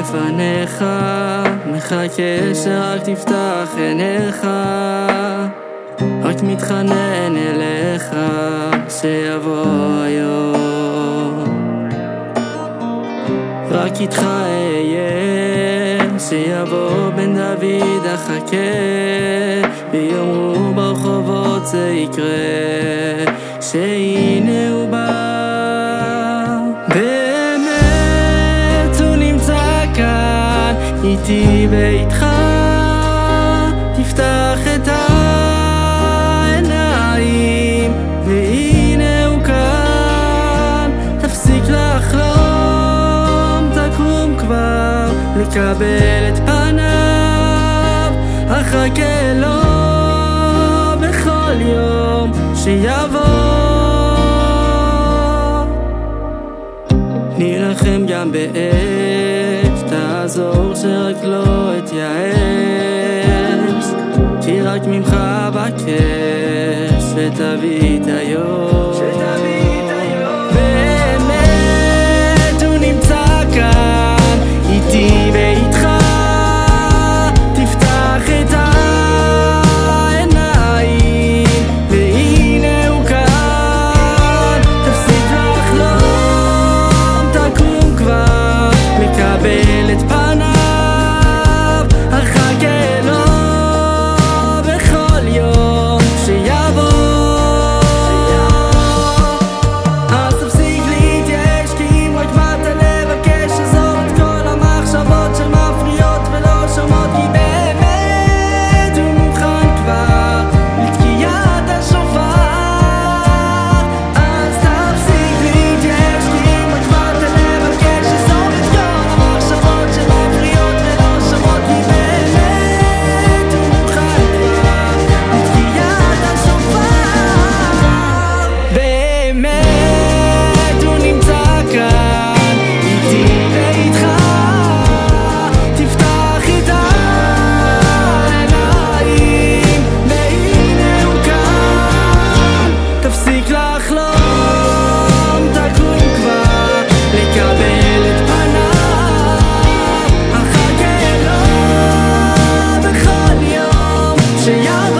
עומד אני לפניך, מחכה שרק תפתח עיניך, רק מתחנן אליך שיבוא היום. רק איתך אהיה, שיבוא בן דוד אחכה, ויאמרו ברחובות זה יקרה, שהנה איתי ואיתך תפתח את העיניים והנה הוא כאן. תפסיק לחלום תקום כבר לקבל את פניו אחכה לו בכל יום שיבוא. נילחם גם באש תעזור שרק לא אתייאש כי רק ממך אבקש ותביא את היום young